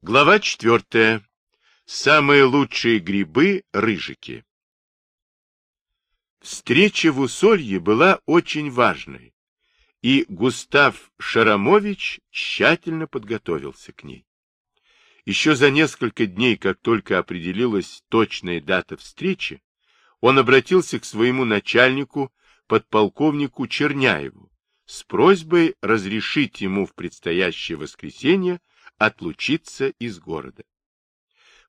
Глава четвертая. Самые лучшие грибы – рыжики. Встреча в Усолье была очень важной, и Густав Шарамович тщательно подготовился к ней. Еще за несколько дней, как только определилась точная дата встречи, он обратился к своему начальнику, подполковнику Черняеву, с просьбой разрешить ему в предстоящее воскресенье отлучиться из города.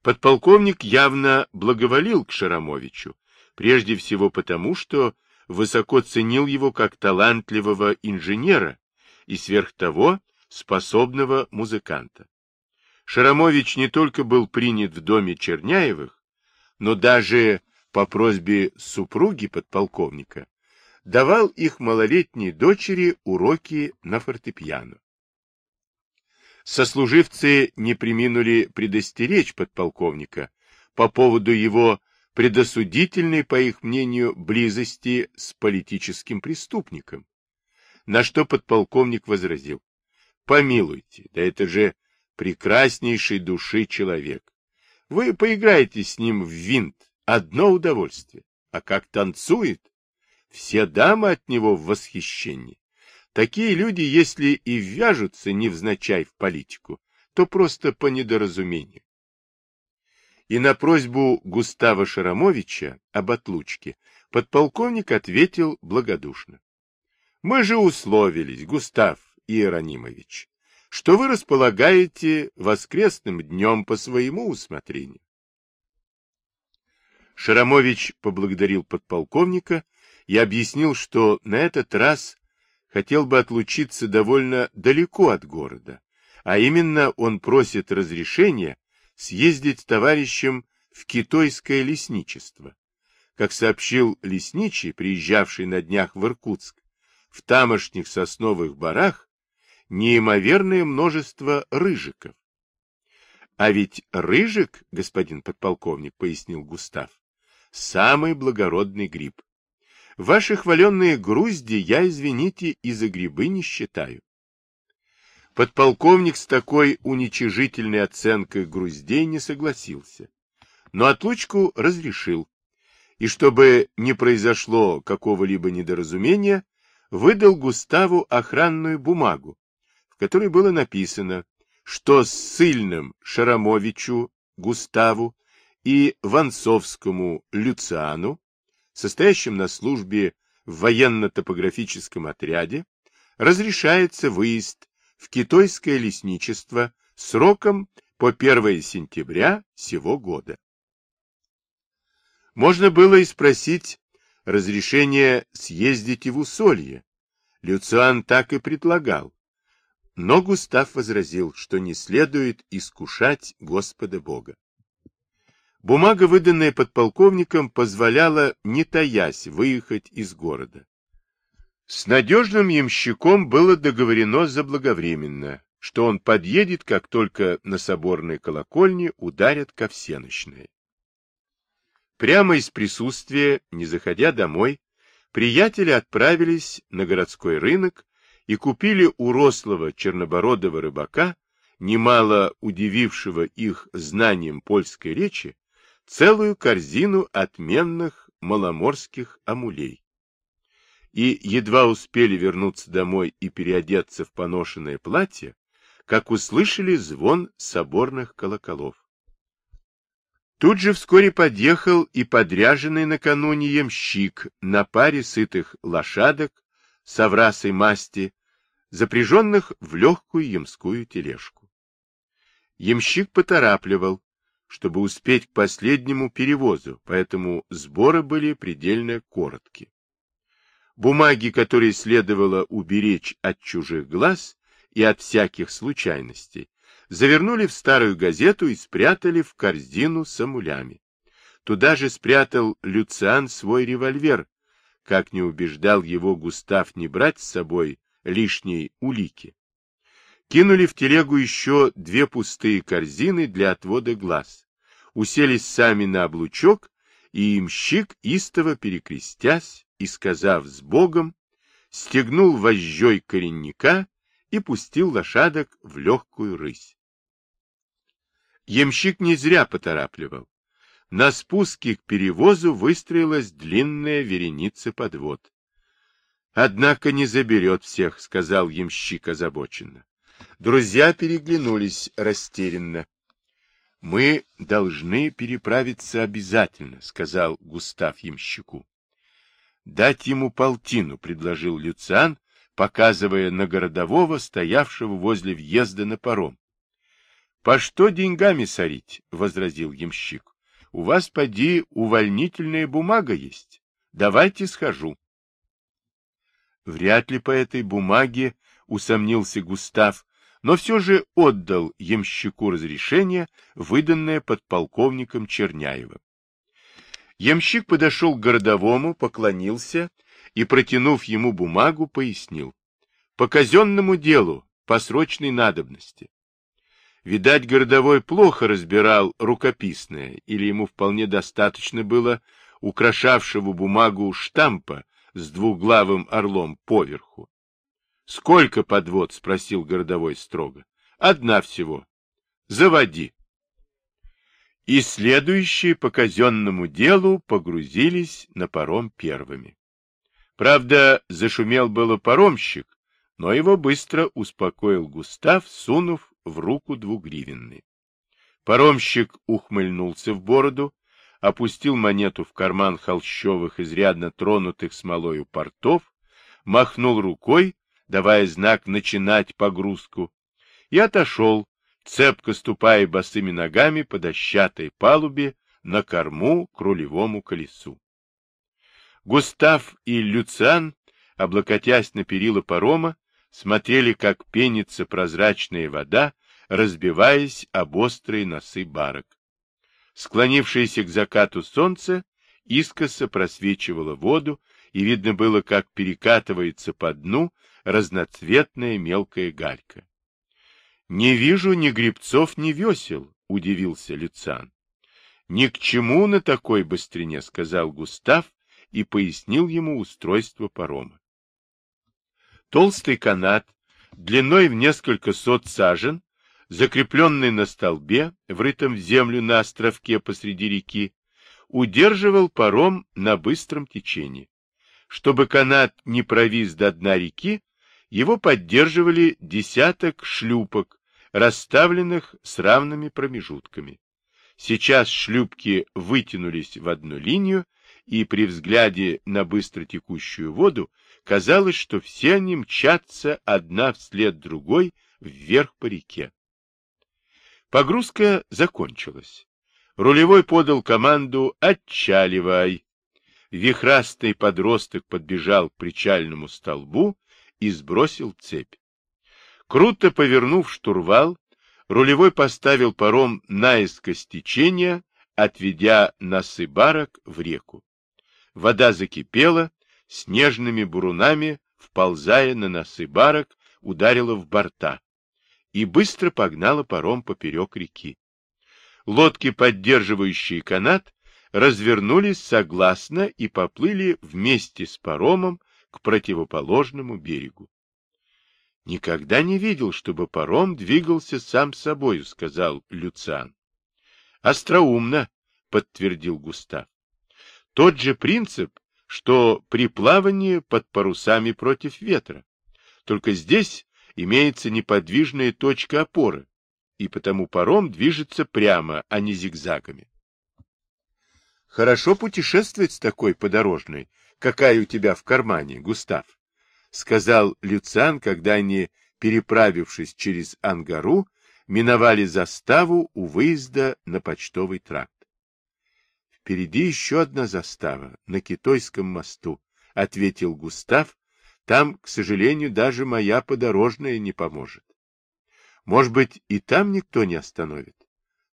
Подполковник явно благоволил к Шарамовичу, прежде всего потому, что высоко ценил его как талантливого инженера и сверх того способного музыканта. Шарамович не только был принят в доме Черняевых, но даже по просьбе супруги подполковника давал их малолетней дочери уроки на фортепиано. Сослуживцы не приминули предостеречь подполковника по поводу его предосудительной, по их мнению, близости с политическим преступником, на что подполковник возразил. Помилуйте, да это же прекраснейшей души человек. Вы поиграете с ним в винт, одно удовольствие. А как танцует, все дамы от него в восхищении. Такие люди, если и ввяжутся невзначай в политику, то просто по недоразумению. И на просьбу Густава Шарамовича об отлучке подполковник ответил благодушно. Мы же условились, Густав Иеронимович, что вы располагаете воскресным днем по своему усмотрению. Шарамович поблагодарил подполковника и объяснил, что на этот раз хотел бы отлучиться довольно далеко от города, а именно он просит разрешения съездить с товарищем в китайское лесничество. Как сообщил лесничий, приезжавший на днях в Иркутск, в тамошних сосновых барах неимоверное множество рыжиков. А ведь рыжик, господин подполковник, пояснил Густав, самый благородный гриб. Ваши хваленные грузди я, извините, и за грибы не считаю. Подполковник с такой уничижительной оценкой груздей не согласился, но отлучку разрешил, и чтобы не произошло какого-либо недоразумения, выдал Густаву охранную бумагу, в которой было написано, что ссыльным Шарамовичу Густаву и Ванцовскому Люциану состоящим на службе в военно-топографическом отряде, разрешается выезд в китайское лесничество сроком по 1 сентября сего года. Можно было и спросить разрешение съездить и в Усолье. Люциан так и предлагал. Но Густав возразил, что не следует искушать Господа Бога. Бумага, выданная подполковником, позволяла, не таясь, выехать из города. С надежным ямщиком было договорено заблаговременно, что он подъедет, как только на соборной колокольне ударят ко всеночной. Прямо из присутствия, не заходя домой, приятели отправились на городской рынок и купили у рослого чернобородого рыбака, немало удивившего их знанием польской речи, целую корзину отменных маломорских амулей. И едва успели вернуться домой и переодеться в поношенное платье, как услышали звон соборных колоколов. Тут же вскоре подъехал и подряженный накануне ямщик на паре сытых лошадок с оврасой масти, запряженных в легкую ямскую тележку. Ямщик поторапливал, чтобы успеть к последнему перевозу, поэтому сборы были предельно короткие. Бумаги, которые следовало уберечь от чужих глаз и от всяких случайностей, завернули в старую газету и спрятали в корзину с амулями. Туда же спрятал Люциан свой револьвер, как не убеждал его Густав не брать с собой лишней улики кинули в телегу еще две пустые корзины для отвода глаз, уселись сами на облучок, и имщик, истово перекрестясь и сказав с Богом, стегнул вожжой коренника и пустил лошадок в легкую рысь. Ямщик не зря поторапливал. На спуске к перевозу выстроилась длинная вереница подвод. — Однако не заберет всех, — сказал ямщик озабоченно. Друзья переглянулись растерянно. — Мы должны переправиться обязательно, — сказал Густав ямщику. — Дать ему полтину, — предложил Люциан, показывая на городового, стоявшего возле въезда на паром. — По что деньгами сорить? — возразил ямщик. — У вас, поди, увольнительная бумага есть. Давайте схожу. Вряд ли по этой бумаге, усомнился Густав, но все же отдал ямщику разрешение, выданное подполковником Черняевым. Ямщик подошел к городовому, поклонился и, протянув ему бумагу, пояснил. По казенному делу, по срочной надобности. Видать, городовой плохо разбирал рукописное, или ему вполне достаточно было украшавшего бумагу штампа с двуглавым орлом поверху. Сколько подвод? — спросил городовой строго. — Одна всего. Заводи. И следующие по казенному делу погрузились на паром первыми. Правда, зашумел было паромщик, но его быстро успокоил Густав, сунув в руку двугривенный. Паромщик ухмыльнулся в бороду, опустил монету в карман холщовых, изрядно тронутых смолою портов, махнул рукой давая знак начинать погрузку, и отошел, цепко ступая босыми ногами по дощатой палубе на корму к рулевому колесу. Густав и Люциан, облокотясь на перила парома, смотрели, как пенится прозрачная вода, разбиваясь об острые носы барок. Склонившееся к закату солнце искоса просвечивало воду, и видно было, как перекатывается по дну разноцветная мелкая галька. — Не вижу ни грибцов, ни весел, — удивился Люцан. — Ни к чему на такой быстрине, — сказал Густав и пояснил ему устройство парома. Толстый канат, длиной в несколько сот сажен, закрепленный на столбе, врытом в землю на островке посреди реки, удерживал паром на быстром течении. Чтобы канат не провис до дна реки, его поддерживали десяток шлюпок, расставленных с равными промежутками. Сейчас шлюпки вытянулись в одну линию, и при взгляде на быстро текущую воду казалось, что все они мчатся одна вслед другой вверх по реке. Погрузка закончилась. Рулевой подал команду «Отчаливай!». Вихрастый подросток подбежал к причальному столбу и сбросил цепь. Круто повернув штурвал, рулевой поставил паром наискось течения, отведя носы барок в реку. Вода закипела, снежными бурунами, вползая на носы барок, ударила в борта и быстро погнала паром поперек реки. Лодки, поддерживающие канат, развернулись согласно и поплыли вместе с паромом к противоположному берегу. — Никогда не видел, чтобы паром двигался сам собою, — сказал Люциан. — Остроумно, — подтвердил Густав. — Тот же принцип, что при плавании под парусами против ветра. Только здесь имеется неподвижная точка опоры, и потому паром движется прямо, а не зигзагами. Хорошо путешествовать с такой подорожной, какая у тебя в кармане, Густав, — сказал Люциан, когда они, переправившись через Ангару, миновали заставу у выезда на почтовый тракт. — Впереди еще одна застава, на Китайском мосту, — ответил Густав. — Там, к сожалению, даже моя подорожная не поможет. Может быть, и там никто не остановит?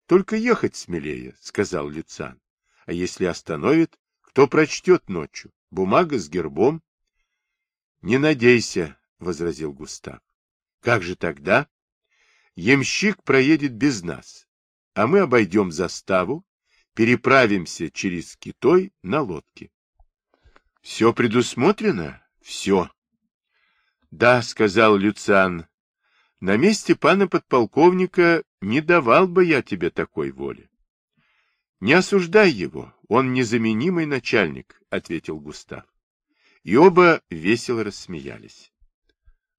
Только ехать смелее, — сказал Люциан. А если остановит, кто прочтет ночью? Бумага с гербом. — Не надейся, — возразил Густав. — Как же тогда? Ямщик проедет без нас, а мы обойдем заставу, переправимся через Китой на лодке. — Все предусмотрено? Все. — Да, — сказал Люциан. — На месте пана подполковника не давал бы я тебе такой воли. Не осуждай его, он незаменимый начальник, ответил Густав. И оба весело рассмеялись.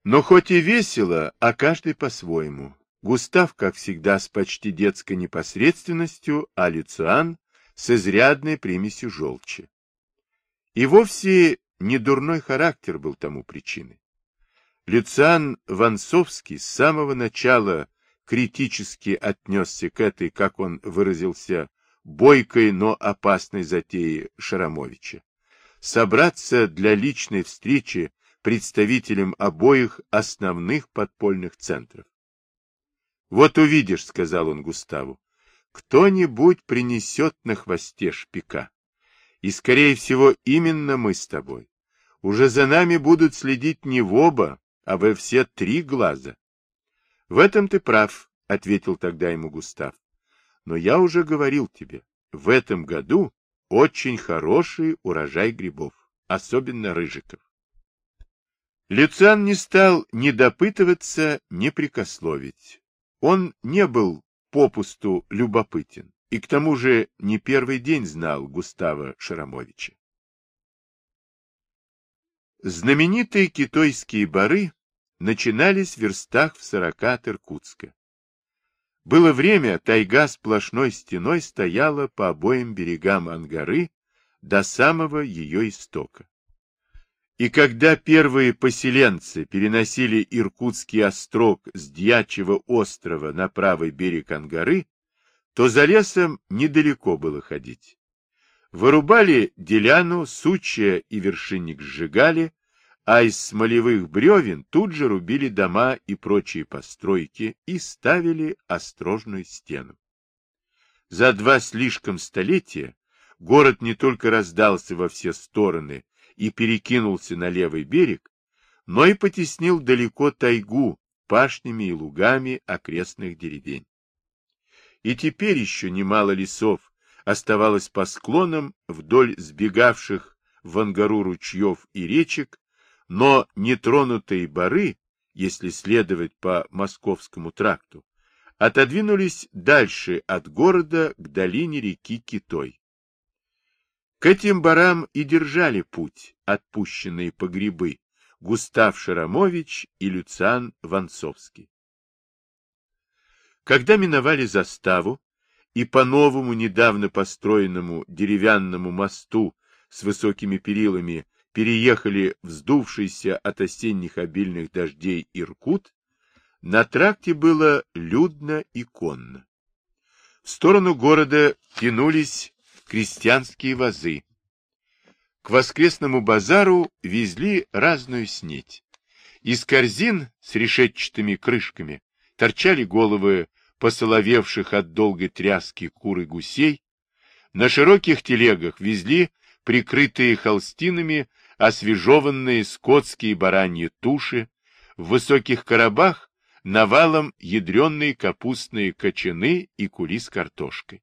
Но хоть и весело, а каждый по-своему. Густав, как всегда, с почти детской непосредственностью, а Люциан с изрядной примесью желчи. И вовсе не дурной характер был тому причиной. Люциан Ванцовский с самого начала критически отнесся к этой, как он выразился, бойкой, но опасной затее Шарамовича. Собраться для личной встречи представителям обоих основных подпольных центров. «Вот увидишь», — сказал он Густаву, — «кто-нибудь принесет на хвосте шпика. И, скорее всего, именно мы с тобой. Уже за нами будут следить не в оба, а во все три глаза». «В этом ты прав», — ответил тогда ему Густав. «Но я уже говорил тебе, в этом году очень хороший урожай грибов, особенно рыжиков. Люциан не стал ни допытываться, ни прикословить. Он не был попусту любопытен, и к тому же не первый день знал Густава Шарамовича. Знаменитые китайские бары начинались в верстах в сорока от Иркутска. Было время, тайга сплошной стеной стояла по обоим берегам Ангары до самого ее истока. И когда первые поселенцы переносили Иркутский острог с Дьячьего острова на правый берег Ангары, то за лесом недалеко было ходить. Вырубали деляну, сучья и вершинник сжигали, а из смолевых бревен тут же рубили дома и прочие постройки и ставили острожную стену. За два слишком столетия город не только раздался во все стороны и перекинулся на левый берег, но и потеснил далеко тайгу пашнями и лугами окрестных деревень. И теперь еще немало лесов оставалось по склонам вдоль сбегавших в ангару ручьев и речек, но нетронутые бары, если следовать по Московскому тракту, отодвинулись дальше от города к долине реки Китой. К этим барам и держали путь отпущенные по грибы Густав Шарамович и Люциан Ванцовский. Когда миновали заставу и по новому недавно построенному деревянному мосту с высокими перилами переехали вздувшийся от осенних обильных дождей Иркут, на тракте было людно и конно. В сторону города тянулись крестьянские вазы. К воскресному базару везли разную снеть. Из корзин с решетчатыми крышками торчали головы посоловевших от долгой тряски куры гусей. На широких телегах везли прикрытые холстинами освежеванные скотские бараньи туши, в высоких коробах навалом ядреные капустные кочаны и кури с картошкой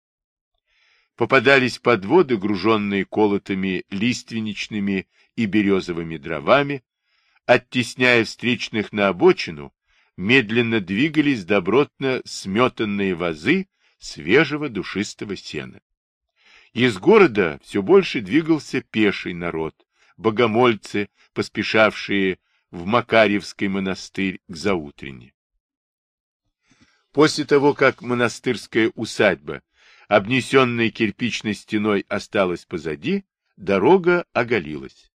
попадались подводы, груженные колотыми лиственничными и березовыми дровами, оттесняя встречных на обочину, медленно двигались добротно сметанные вазы свежего душистого сена. Из города все больше двигался пеший народ, богомольцы, поспешавшие в Макарьевский монастырь к заутренне. После того, как монастырская усадьба обнесенная кирпичной стеной осталась позади, дорога оголилась.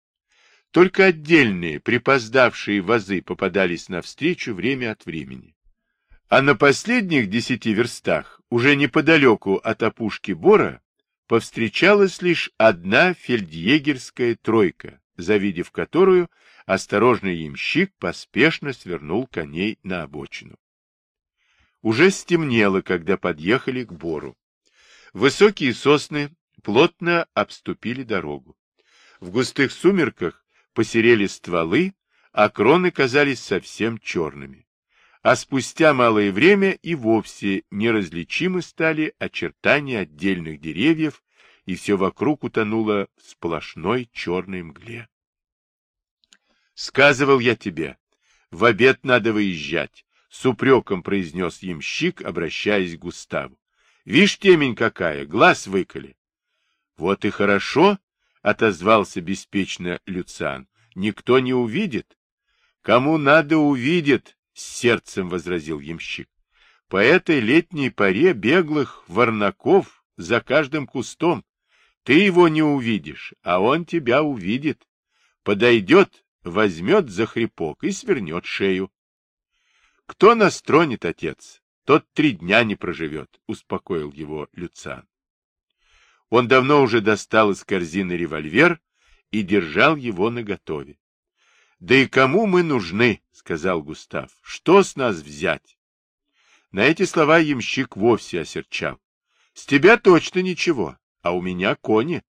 Только отдельные, припоздавшие вазы попадались навстречу время от времени. А на последних десяти верстах, уже неподалеку от опушки Бора, повстречалась лишь одна фельдъегерская тройка, завидев которую осторожный ямщик поспешно свернул коней на обочину. Уже стемнело, когда подъехали к Бору. Высокие сосны плотно обступили дорогу. В густых сумерках посерели стволы, а кроны казались совсем черными. А спустя малое время и вовсе неразличимы стали очертания отдельных деревьев, и все вокруг утонуло в сплошной черной мгле. Сказывал я тебе, в обед надо выезжать, с упреком произнес ямщик, обращаясь к Густаву. Вишь, темень какая, глаз выколи. Вот и хорошо, отозвался беспечно Люциан. Никто не увидит. Кому надо увидит, с сердцем возразил ямщик. По этой летней поре беглых ворнаков за каждым кустом. Ты его не увидишь, а он тебя увидит. Подойдет, возьмет за хрипок и свернет шею. Кто нас тронет, отец? Тот три дня не проживет, — успокоил его Люциан. Он давно уже достал из корзины револьвер и держал его наготове. — Да и кому мы нужны, — сказал Густав. — Что с нас взять? На эти слова ямщик вовсе осерчал. — С тебя точно ничего, а у меня кони.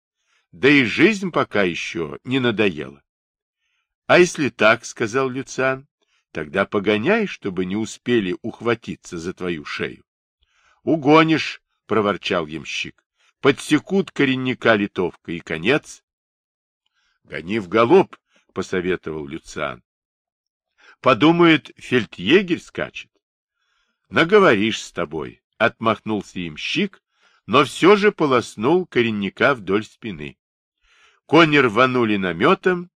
Да и жизнь пока еще не надоела. — А если так, — сказал Люциан, Тогда погоняй, чтобы не успели ухватиться за твою шею. — Угонишь, — проворчал ямщик. — Подсекут коренника литовка, и конец. — Гони в галоп, — посоветовал Люциан. — Подумает, фельдъегерь скачет. — Наговоришь с тобой, — отмахнулся ямщик, но все же полоснул коренника вдоль спины. Кони рванули наметом,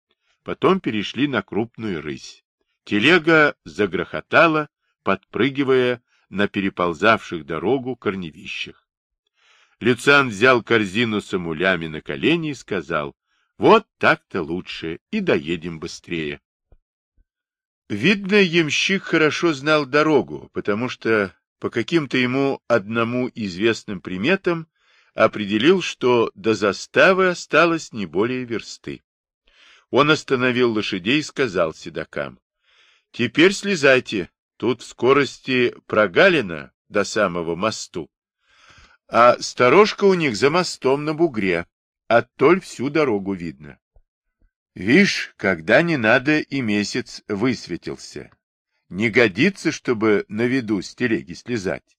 потом перешли на крупную рысь. Телега загрохотала, подпрыгивая на переползавших дорогу корневищах. Люциан взял корзину с амулями на колени и сказал, вот так-то лучше, и доедем быстрее. Видно, ямщик хорошо знал дорогу, потому что по каким-то ему одному известным приметам определил, что до заставы осталось не более версты. Он остановил лошадей и сказал седокам, Теперь слезайте. Тут в скорости прогалина до самого мосту. А сторожка у них за мостом на бугре. Оттоль всю дорогу видно. Вишь, когда не надо, и месяц высветился. Не годится, чтобы на виду с телеги слезать.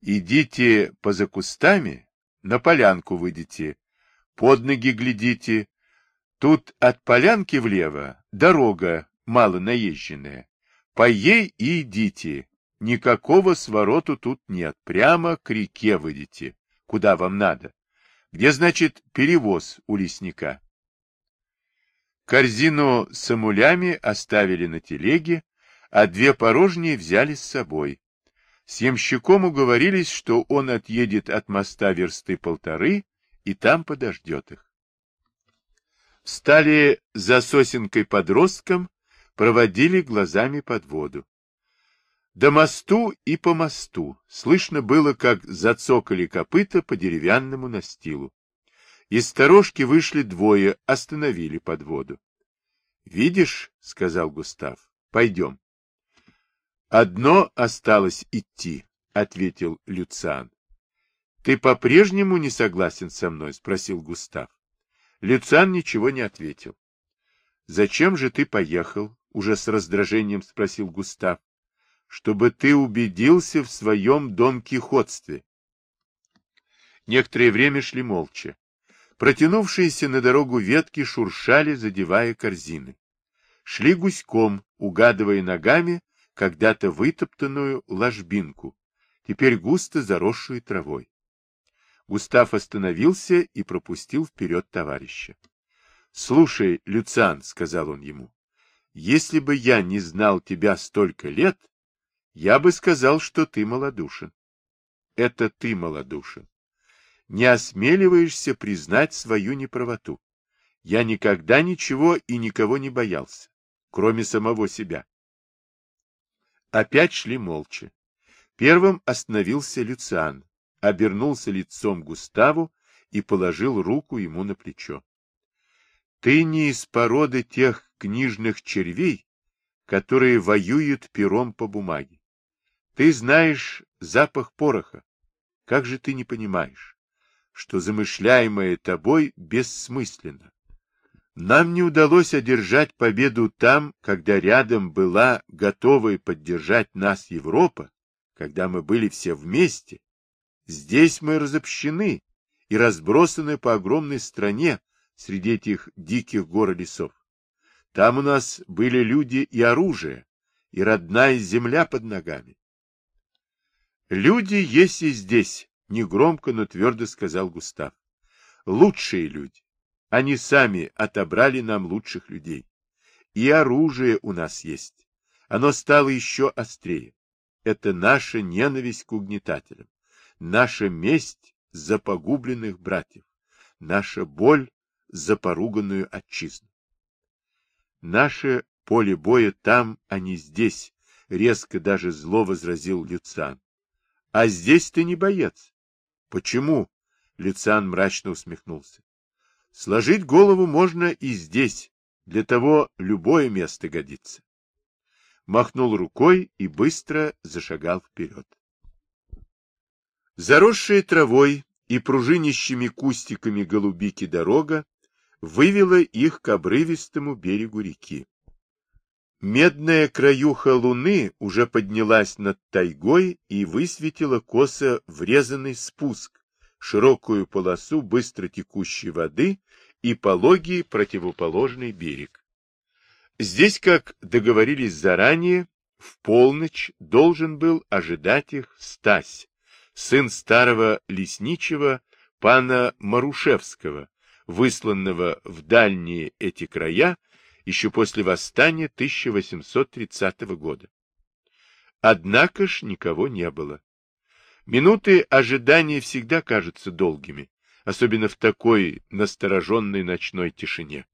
Идите поза кустами, на полянку выйдите, под ноги глядите. Тут от полянки влево дорога мало наезженная. По ей и идите. Никакого свороту тут нет. Прямо к реке выйдете, куда вам надо. Где, значит, перевоз у лесника? Корзину с амулями оставили на телеге, а две порожние взяли с собой. С ямщиком уговорились, что он отъедет от моста версты полторы и там подождет их. Стали за сосенкой подростком проводили глазами под воду. До мосту и по мосту слышно было, как зацокали копыта по деревянному настилу. Из сторожки вышли двое, остановили под воду. — Видишь, — сказал Густав, — пойдем. — Одно осталось идти, — ответил Люциан. — Ты по-прежнему не согласен со мной? — спросил Густав. Люциан ничего не ответил. — Зачем же ты поехал? уже с раздражением спросил Густав, чтобы ты убедился в своем донкихотстве. Некоторое время шли молча. Протянувшиеся на дорогу ветки шуршали, задевая корзины. Шли гуськом, угадывая ногами когда-то вытоптанную ложбинку, теперь густо заросшую травой. Густав остановился и пропустил вперед товарища. — Слушай, Люциан, — сказал он ему, если бы я не знал тебя столько лет, я бы сказал, что ты малодушен. Это ты малодушен. Не осмеливаешься признать свою неправоту. Я никогда ничего и никого не боялся, кроме самого себя. Опять шли молча. Первым остановился Люциан, обернулся лицом Густаву и положил руку ему на плечо. Ты не из породы тех книжных червей, которые воюют пером по бумаге. Ты знаешь запах пороха. Как же ты не понимаешь, что замышляемое тобой бессмысленно? Нам не удалось одержать победу там, когда рядом была готовая поддержать нас Европа, когда мы были все вместе. Здесь мы разобщены и разбросаны по огромной стране, среди этих диких гор и лесов. Там у нас были люди и оружие, и родная земля под ногами. Люди есть и здесь, негромко, но твердо сказал Густав. Лучшие люди. Они сами отобрали нам лучших людей. И оружие у нас есть. Оно стало еще острее. Это наша ненависть к угнетателям, наша месть за погубленных братьев, наша боль за поруганную отчизну. Наше поле боя там, а не здесь, резко даже зло возразил Люциан. А здесь ты не боец. Почему? Люциан мрачно усмехнулся. Сложить голову можно и здесь, для того любое место годится. Махнул рукой и быстро зашагал вперед. Заросшая травой и пружинищими кустиками голубики дорога вывела их к обрывистому берегу реки. Медная краюха луны уже поднялась над тайгой и высветила косо врезанный спуск, широкую полосу быстро текущей воды и пологий противоположный берег. Здесь, как договорились заранее, в полночь должен был ожидать их Стась, сын старого лесничего пана Марушевского, высланного в дальние эти края еще после восстания 1830 года. Однако ж никого не было. Минуты ожидания всегда кажутся долгими, особенно в такой настороженной ночной тишине.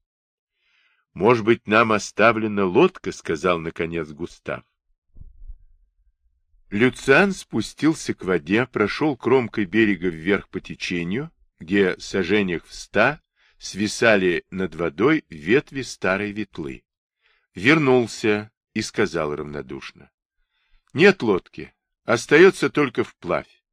«Может быть, нам оставлена лодка?» — сказал, наконец, Густав. Люциан спустился к воде, прошел кромкой берега вверх по течению, где сажениях в ста свисали над водой ветви старой ветлы. Вернулся и сказал равнодушно. — Нет лодки, остается только вплавь.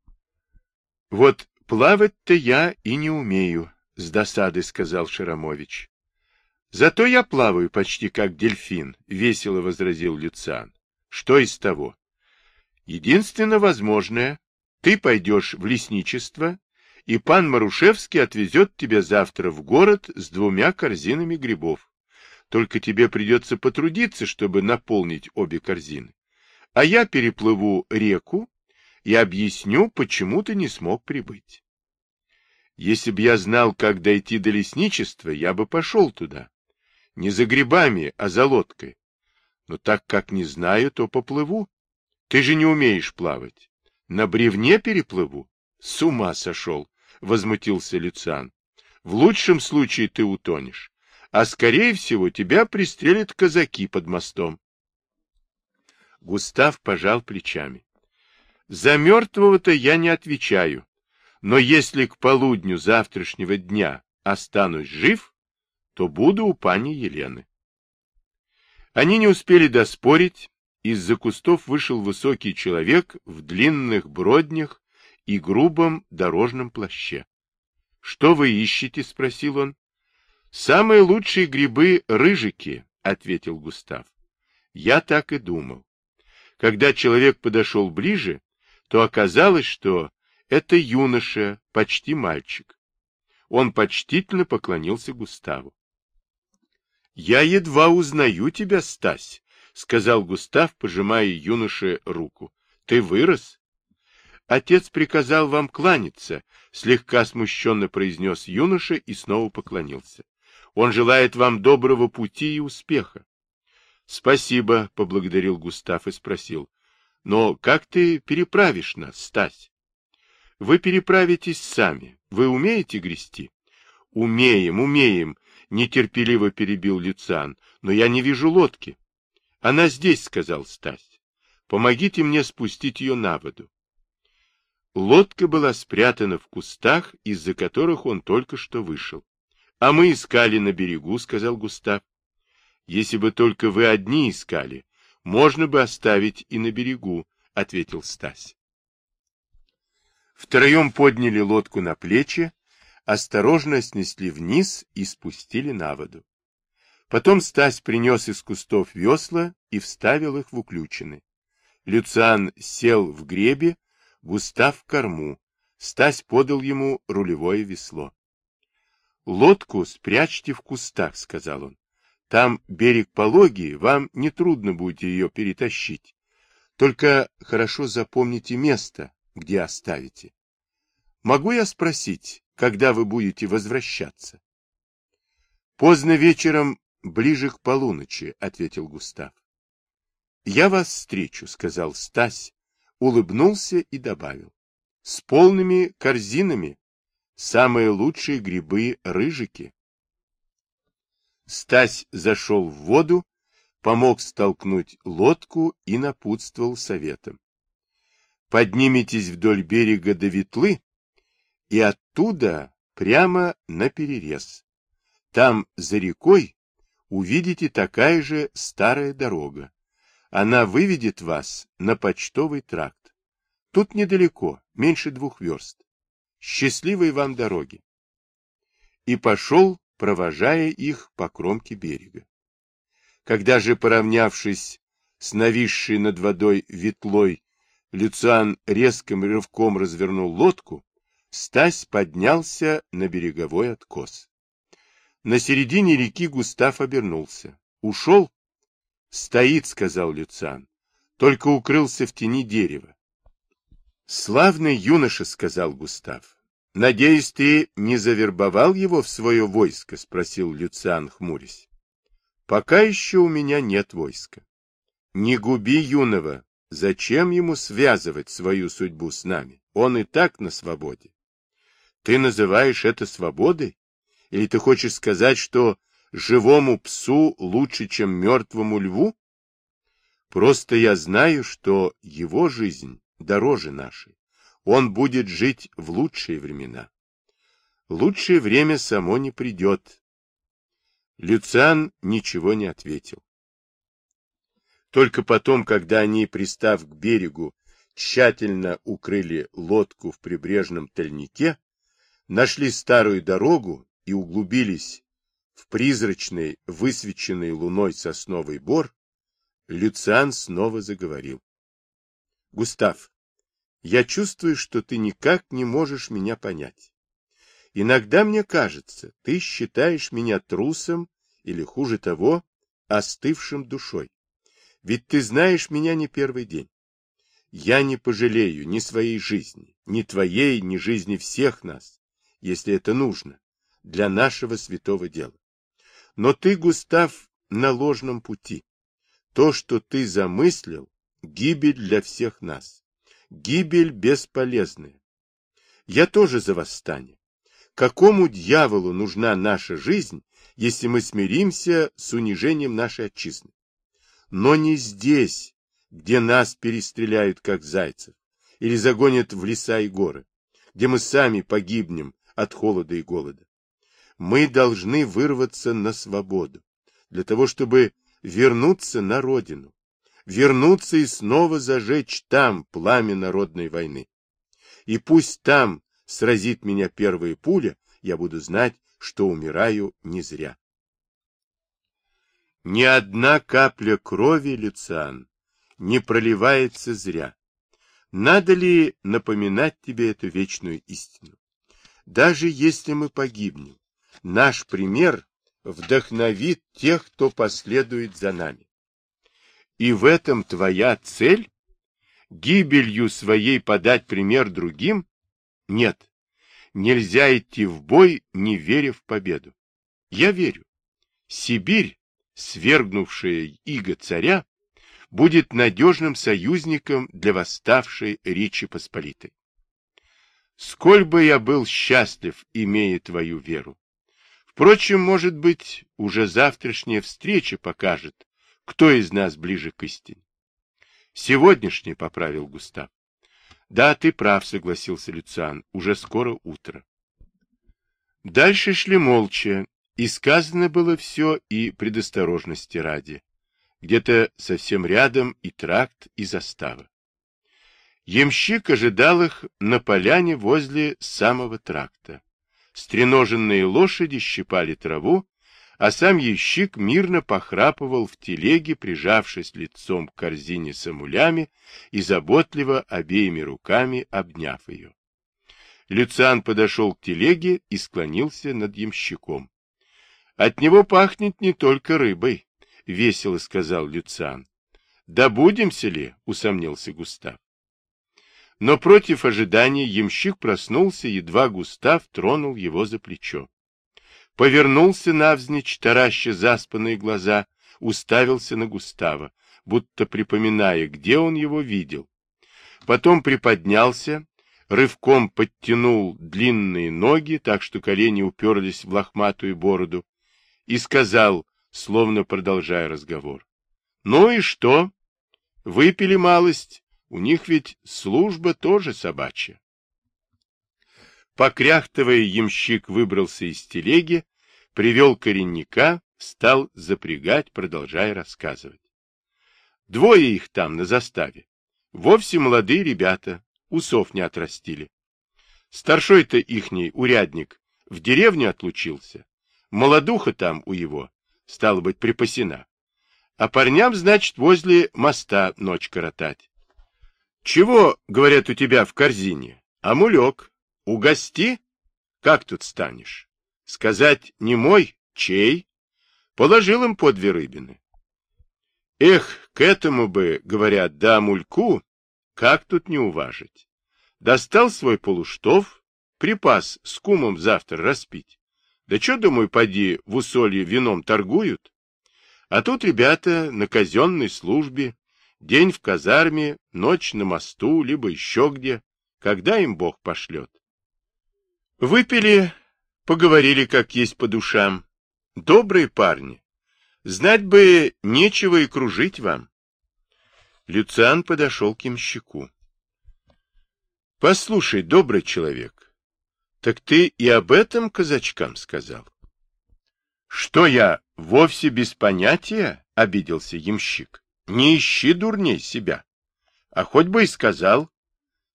— Вот плавать-то я и не умею, — с досадой сказал Шарамович. — Зато я плаваю почти как дельфин, — весело возразил Люциан. — Что из того? — Единственно возможное, ты пойдешь в лесничество и пан Марушевский отвезет тебя завтра в город с двумя корзинами грибов. Только тебе придется потрудиться, чтобы наполнить обе корзины. А я переплыву реку и объясню, почему ты не смог прибыть. Если б я знал, как дойти до лесничества, я бы пошел туда. Не за грибами, а за лодкой. Но так как не знаю, то поплыву. Ты же не умеешь плавать. На бревне переплыву. С ума сошел. — возмутился Люциан. — В лучшем случае ты утонешь, а скорее всего тебя пристрелят казаки под мостом. Густав пожал плечами. — За мертвого-то я не отвечаю, но если к полудню завтрашнего дня останусь жив, то буду у пани Елены. Они не успели доспорить, из-за кустов вышел высокий человек в длинных броднях и грубом дорожном плаще. — Что вы ищете? — спросил он. — Самые лучшие грибы — рыжики, — ответил Густав. Я так и думал. Когда человек подошел ближе, то оказалось, что это юноша, почти мальчик. Он почтительно поклонился Густаву. — Я едва узнаю тебя, Стась, — сказал Густав, пожимая юноше руку. — Ты вырос? Отец приказал вам кланяться, слегка смущенно произнес юноша и снова поклонился. Он желает вам доброго пути и успеха. Спасибо, поблагодарил Густав и спросил. Но как ты переправишь нас, Стась? Вы переправитесь сами. Вы умеете грести? Умеем, умеем, нетерпеливо перебил Люциан. Но я не вижу лодки. Она здесь, сказал Стась. Помогите мне спустить ее на воду. Лодка была спрятана в кустах, из-за которых он только что вышел. — А мы искали на берегу, — сказал Густав. — Если бы только вы одни искали, можно бы оставить и на берегу, — ответил Стась. Втроем подняли лодку на плечи, осторожно снесли вниз и спустили на воду. Потом Стась принес из кустов весла и вставил их в уключины. Люциан сел в гребе, Густав корму. Стась подал ему рулевое весло. — Лодку спрячьте в кустах, — сказал он. Там берег пологий, вам нетрудно будет ее перетащить. Только хорошо запомните место, где оставите. Могу я спросить, когда вы будете возвращаться? Поздно вечером, ближе к полуночи, ответил Густав. Я вас встречу, сказал Стась, улыбнулся и добавил. С полными корзинами. Самые лучшие грибы-рыжики. Стась зашел в воду, помог столкнуть лодку и напутствовал советом. Подниметесь вдоль берега до Ветлы и оттуда прямо на перерез. Там, за рекой, увидите такая же старая дорога. Она выведет вас на почтовый тракт. Тут недалеко, меньше двух верст. Счастливой вам дороги. И пошел провожая их по кромке берега. Когда же, поравнявшись с нависшей над водой ветлой, Люциан резким рывком развернул лодку, Стась поднялся на береговой откос. На середине реки Густав обернулся. «Ушел?» «Стоит», — сказал Люциан, — «только укрылся в тени дерева». «Славный юноша», — сказал Густав. — Надеюсь, ты не завербовал его в свое войско? — спросил Люциан, хмурясь. — Пока еще у меня нет войска. — Не губи юного. Зачем ему связывать свою судьбу с нами? Он и так на свободе. Ты называешь это свободой? Или ты хочешь сказать, что живому псу лучше, чем мертвому льву? Просто я знаю, что его жизнь дороже нашей. Он будет жить в лучшие времена. Лучшее время само не придет. Люциан ничего не ответил. Только потом, когда они, пристав к берегу, тщательно укрыли лодку в прибрежном тальнике, нашли старую дорогу и углубились в призрачный, высвеченный луной сосновый бор, Люциан снова заговорил. — Густав, я чувствую, что ты никак не можешь меня понять. Иногда мне кажется, ты считаешь меня трусом или, хуже того, остывшим душой. Ведь ты знаешь меня не первый день. Я не пожалею ни своей жизни, ни твоей, ни жизни всех нас, если это нужно, для нашего святого дела. Но ты, Густав, на ложном пути. То, что ты замыслил, гибель для всех нас. Гибель бесполезная. Я тоже за восстание. Какому дьяволу нужна наша жизнь, если мы смиримся с унижением нашей отчизны? Но не здесь, где нас перестреляют, как зайцев, или загонят в леса и горы, где мы сами погибнем от холода и голода. Мы должны вырваться на свободу, для того, чтобы вернуться на родину, вернуться и снова зажечь там пламя народной войны. И пусть там сразит меня первая пуля, я буду знать, что умираю не зря. Ни одна капля крови, Люциан, не проливается зря. Надо ли напоминать тебе эту вечную истину? Даже если мы погибнем, наш пример вдохновит тех, кто последует за нами. И в этом твоя цель? Гибелью своей подать пример другим? Нет. Нельзя идти в бой, не веря в победу. Я верю. Сибирь, свергнувшая иго царя, будет надежным союзником для восставшей Речи Посполитой. Сколь бы я был счастлив, имея твою веру. Впрочем, может быть, уже завтрашняя встреча покажет, кто из нас ближе к истине? Сегодняшний, — поправил Густав. Да, ты прав, — согласился Люциан. Уже скоро утро. Дальше шли молча, и сказано было все и предосторожности ради. Где-то совсем рядом и тракт, и застава. Ямщик ожидал их на поляне возле самого тракта. Стреноженные лошади щипали траву, а сам ящик мирно похрапывал в телеге, прижавшись лицом к корзине с амулями и заботливо обеими руками обняв ее. Люциан подошел к телеге и склонился над ямщиком. От него пахнет не только рыбой, — весело сказал Люциан. — Добудемся ли? — усомнился Густав. Но против ожиданий ямщик проснулся, едва Густав тронул его за плечо. Повернулся навзничь, тараща заспанные глаза, уставился на Густава, будто припоминая, где он его видел. Потом приподнялся, рывком подтянул длинные ноги, так что колени уперлись в лохматую бороду, и сказал, словно продолжая разговор. — Ну и что? Выпили малость, у них ведь служба тоже собачья. Покряхтывая, ямщик выбрался из телеги, привел коренника, стал запрягать, продолжая рассказывать. Двое их там на заставе. Вовсе молодые ребята, усов не отрастили. Старшой-то ихний, урядник, в деревню отлучился. Молодуха там у его, стало быть, припасена. А парням, значит, возле моста ночь коротать. Чего, говорят, у тебя в корзине? Амулек. Угости? Как тут станешь? Сказать не мой, чей? Положил им по две рыбины. Эх, к этому бы, говорят, да мульку, как тут не уважить? Достал свой полуштов, припас с кумом завтра распить. Да что, думаю, поди, в усолье вином торгуют? А тут ребята на казенной службе, день в казарме, ночь на мосту, либо еще где, когда им Бог пошлет. Выпили, поговорили, как есть по душам. Добрые парни. Знать бы, нечего и кружить вам. Люциан подошел к имщику. — Послушай, добрый человек, так ты и об этом казачкам сказал? — Что я, вовсе без понятия? — обиделся ямщик. — Не ищи дурней себя. А хоть бы и сказал.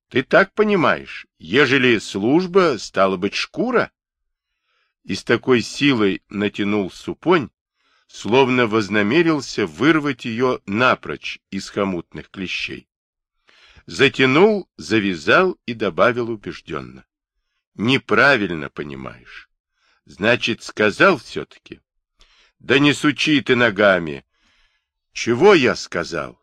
Ты так понимаешь, ежели служба, стала быть, шкура? И с такой силой натянул супонь, словно вознамерился вырвать ее напрочь из хомутных клещей. Затянул, завязал и добавил убежденно. Неправильно понимаешь. Значит, сказал все-таки. Да не сучи ты ногами. Чего я сказал?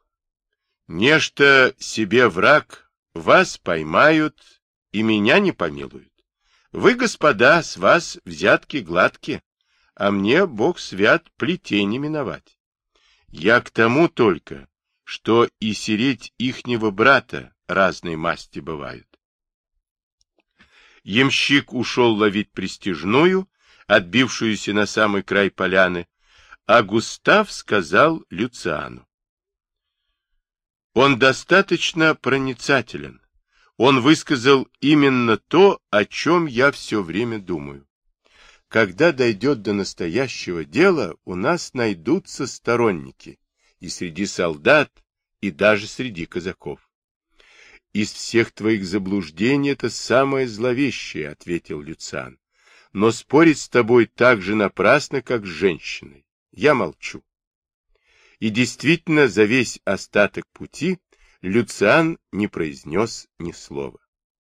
Нечто себе враг, вас поймают и меня не помилуют. Вы, господа, с вас взятки гладкие а мне, бог свят, плетей не миновать. Я к тому только, что и сереть ихнего брата разной масти бывают. Ямщик ушел ловить престижную, отбившуюся на самый край поляны, а Густав сказал Люциану. Он достаточно проницателен. Он высказал именно то, о чем я все время думаю. Когда дойдет до настоящего дела, у нас найдутся сторонники и среди солдат, и даже среди казаков. Из всех твоих заблуждений это самое зловещее, — ответил Люциан. Но спорить с тобой так же напрасно, как с женщиной. Я молчу. И действительно, за весь остаток пути Люциан не произнес ни слова.